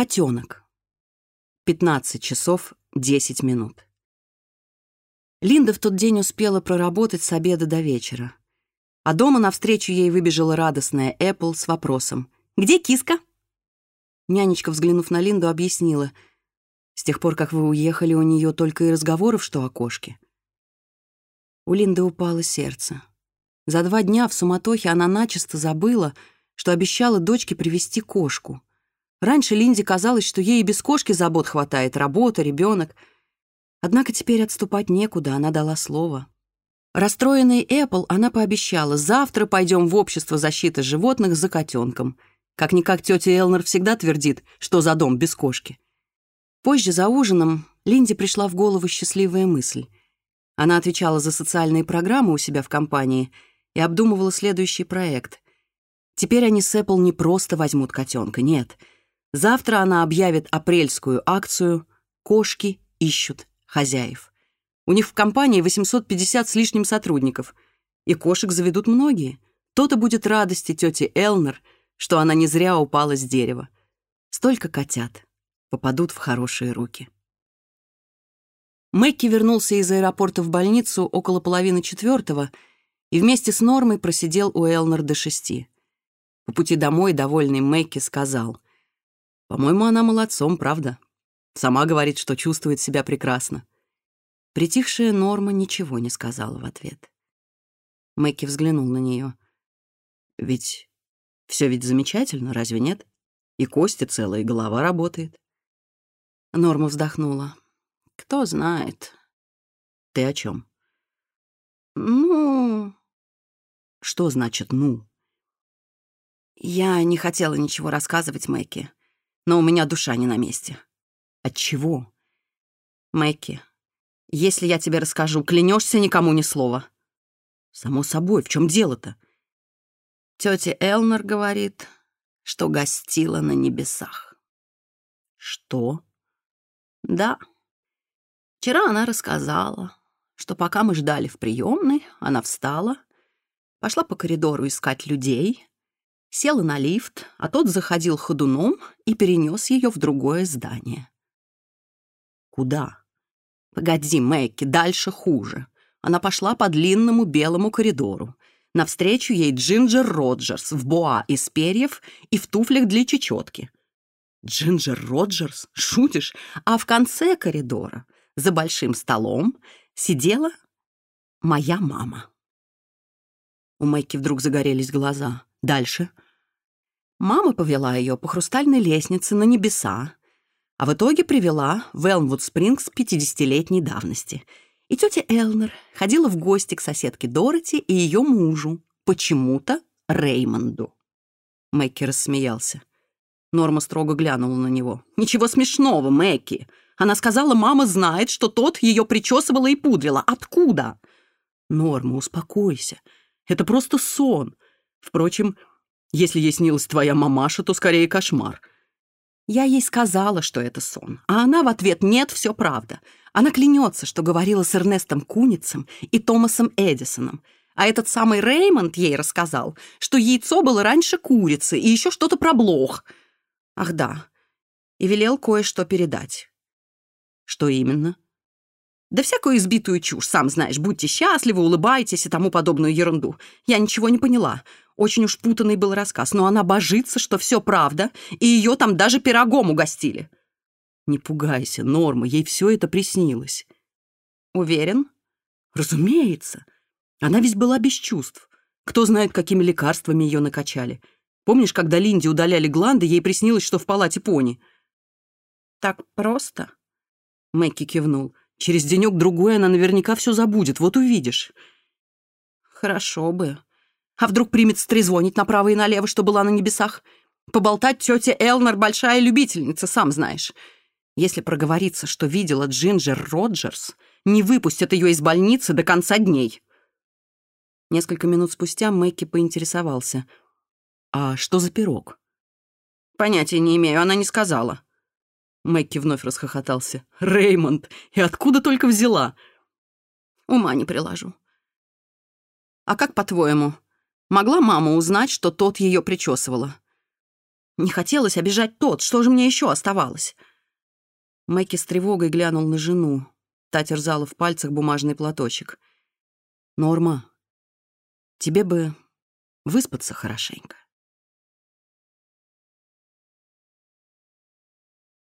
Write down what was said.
Котенок. 15 часов 10 минут. Линда в тот день успела проработать с обеда до вечера. А дома навстречу ей выбежала радостная Эппл с вопросом «Где киска?» Нянечка, взглянув на Линду, объяснила «С тех пор, как вы уехали, у нее только и разговоров, что о кошке». У Линды упало сердце. За два дня в суматохе она начисто забыла, что обещала дочке привести кошку — Раньше Линде казалось, что ей и без кошки забот хватает, работа, ребенок. Однако теперь отступать некуда, она дала слово. Расстроенной Эппл она пообещала, завтра пойдем в общество защиты животных за котенком. Как-никак тетя Элнер всегда твердит, что за дом без кошки. Позже за ужином Линде пришла в голову счастливая мысль. Она отвечала за социальные программы у себя в компании и обдумывала следующий проект. Теперь они с Эппл не просто возьмут котенка, нет. Завтра она объявит апрельскую акцию «Кошки ищут хозяев». У них в компании 850 с лишним сотрудников, и кошек заведут многие. То-то будет радости тете Элнер, что она не зря упала с дерева. Столько котят попадут в хорошие руки. Мэкки вернулся из аэропорта в больницу около половины четвертого и вместе с Нормой просидел у Элнер до шести. По пути домой довольный Мэкки сказал — «По-моему, она молодцом, правда? Сама говорит, что чувствует себя прекрасно. Притихшая Норма ничего не сказала в ответ. Мэкки взглянул на нее. «Ведь все ведь замечательно, разве нет? И кости целые, и голова работает». Норма вздохнула. «Кто знает». «Ты о чем? но у меня душа не на месте. От чего? Мэкки, если я тебе расскажу, клянешься никому ни слова. Само собой, в чем дело-то? Тетя Элнер говорит, что гостила на небесах. Что? Да. Вчера она рассказала, что пока мы ждали в приемной, она встала, пошла по коридору искать людей, села на лифт, а тот заходил ходуном и перенес ее в другое здание. Куда? Погоди, Мэкки, дальше хуже. Она пошла по длинному белому коридору. Навстречу ей Джинджер Роджерс в боа из перьев и в туфлях для чечетки. Джинджер Роджерс? Шутишь? А в конце коридора, за большим столом, сидела моя мама. У Мэкки вдруг загорелись глаза. Дальше. Мама повела ее по хрустальной лестнице на небеса, а в итоге привела в Элмвуд Спрингс 50-летней давности. И тетя Элнер ходила в гости к соседке Дороти и ее мужу, почему-то Реймонду. Мэкки рассмеялся. Норма строго глянула на него. «Ничего смешного, Мэкки. Она сказала, мама знает, что тот ее причесывала и пудрила. Откуда?» «Норма, успокойся. Это просто сон. Впрочем, если ей снилась твоя мамаша, то скорее кошмар. Я ей сказала, что это сон, а она в ответ «нет, все правда». Она клянется, что говорила с Эрнестом Куницем и Томасом Эдисоном, а этот самый Реймонд ей рассказал, что яйцо было раньше курицы и еще что-то про блох. Ах да, и велел кое-что передать. Что именно? Да всякую избитую чушь, сам знаешь, будьте счастливы, улыбайтесь и тому подобную ерунду. Я ничего не поняла. Очень уж путанный был рассказ, но она божится, что все правда, и ее там даже пирогом угостили. Не пугайся, Норма, ей все это приснилось. Уверен? Разумеется. Она ведь была без чувств. Кто знает, какими лекарствами ее накачали. Помнишь, когда Линде удаляли гланды, ей приснилось, что в палате пони? Так просто? Мэкки кивнул. Через денек-другой она наверняка все забудет, вот увидишь. Хорошо бы. А вдруг примет стрезвонить направо и налево, что была на небесах? Поболтать тетя Элнер большая любительница, сам знаешь. Если проговорится, что видела Джинджер Роджерс, не выпустят ее из больницы до конца дней. Несколько минут спустя Мэкки поинтересовался. «А что за пирог?» «Понятия не имею, она не сказала». Мэкки вновь расхохотался. «Реймонд, и откуда только взяла?» «Ума не приложу». «А как, по-твоему, Могла мама узнать, что тот ее причесывала? Не хотелось обижать тот, что же мне еще оставалось? Мэкки с тревогой глянул на жену. Та терзала в пальцах бумажный платочек. «Норма, тебе бы выспаться хорошенько».